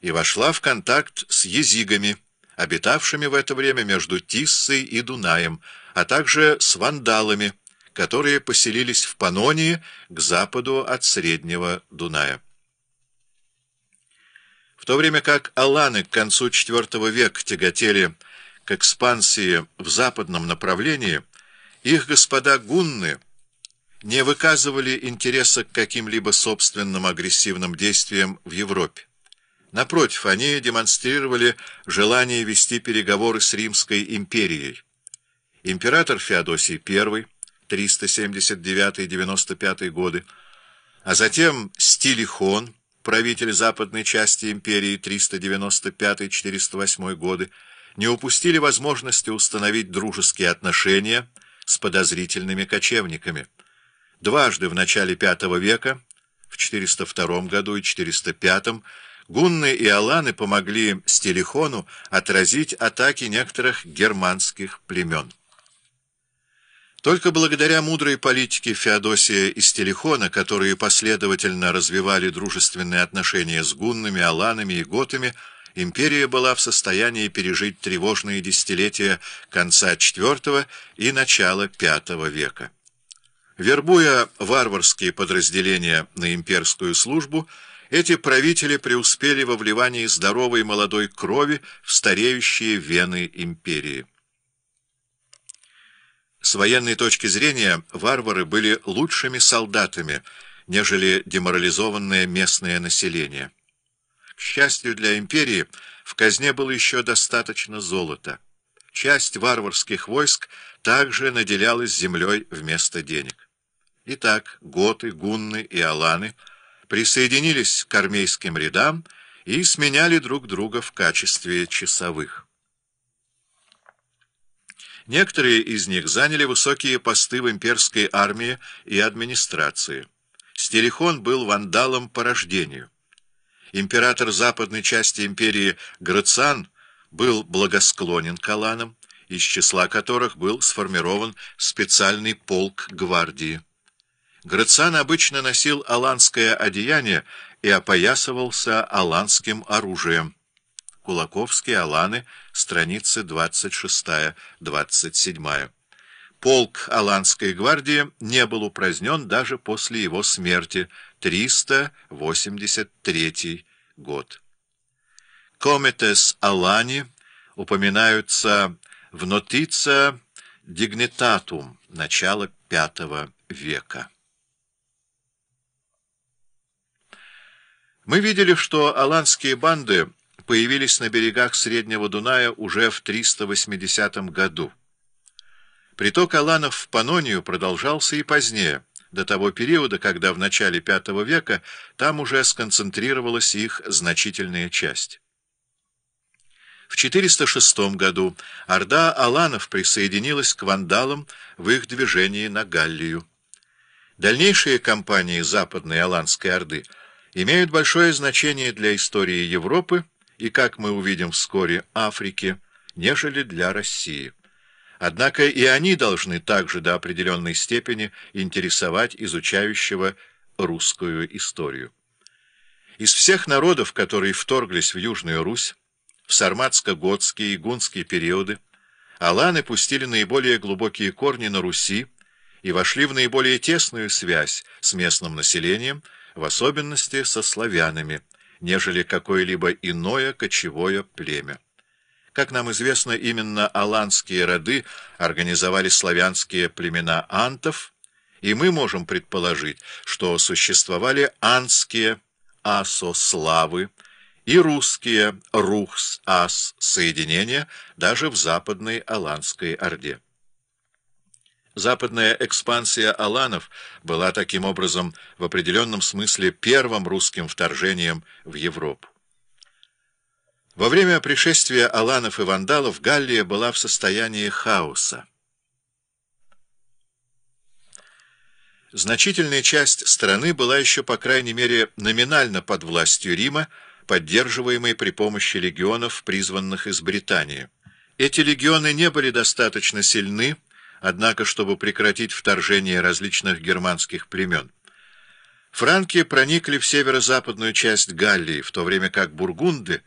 и вошла в контакт с езигами, обитавшими в это время между Тиссой и Дунаем, а также с вандалами, которые поселились в Панонии к западу от Среднего Дуная. В то время как аланы к концу IV века тяготели к экспансии в западном направлении, их господа гунны не выказывали интереса к каким-либо собственным агрессивным действиям в Европе. Напротив, они демонстрировали желание вести переговоры с Римской империей. Император Феодосий I, 379-95 годы, а затем Стилихон, правитель западной части империи 395-408 годы, не упустили возможности установить дружеские отношения с подозрительными кочевниками. Дважды в начале V века, в 402 году и 405, гунны и аланы помогли Стилихону отразить атаки некоторых германских племен. Только благодаря мудрой политике Феодосия и Стелихона, которые последовательно развивали дружественные отношения с гуннами, аланами и готами, империя была в состоянии пережить тревожные десятилетия конца IV и начала V века. Вербуя варварские подразделения на имперскую службу, эти правители преуспели во вливании здоровой молодой крови в стареющие вены империи. С военной точки зрения варвары были лучшими солдатами, нежели деморализованное местное население. К счастью для империи, в казне было еще достаточно золота. Часть варварских войск также наделялась землей вместо денег. Итак, готы, гунны и аланы присоединились к армейским рядам и сменяли друг друга в качестве часовых. Некоторые из них заняли высокие посты в имперской армии и администрации. Стерихон был вандалом по рождению. Император западной части империи Грациан был благосклонен к аланам, из числа которых был сформирован специальный полк гвардии. Грациан обычно носил аланское одеяние и опоясывался аланским оружием. Кулаковские Аланы, страницы 26-27. Полк Аланской гвардии не был упразднен даже после его смерти, 383 год. Кометес Алани упоминаются в Нотица Дигнитатум начала V века. Мы видели, что аланские банды появились на берегах Среднего Дуная уже в 380 году. Приток аланов в Панонию продолжался и позднее, до того периода, когда в начале V века там уже сконцентрировалась их значительная часть. В 406 году орда аланов присоединилась к вандалам в их движении на Галлию. Дальнейшие кампании Западной Аланской Орды имеют большое значение для истории Европы и, как мы увидим вскоре, Африки, нежели для России. Однако и они должны также до определенной степени интересовать изучающего русскую историю. Из всех народов, которые вторглись в Южную Русь, в сарматско-готские и гунские периоды, аланы пустили наиболее глубокие корни на Руси и вошли в наиболее тесную связь с местным населением, в особенности со славянами, нежели какое-либо иное кочевое племя. Как нам известно, именно аланские роды организовали славянские племена антов, и мы можем предположить, что существовали анские асославы и русские рухс-ас соединения даже в западной Аланской Орде. Западная экспансия аланов была таким образом в определенном смысле первым русским вторжением в Европу. Во время пришествия аланов и вандалов Галлия была в состоянии хаоса. Значительная часть страны была еще, по крайней мере, номинально под властью Рима, поддерживаемой при помощи легионов, призванных из Британии. Эти легионы не были достаточно сильны, Однако, чтобы прекратить вторжение различных германских племен, Франки проникли в северо-западную часть Галлии, в то время как бургунды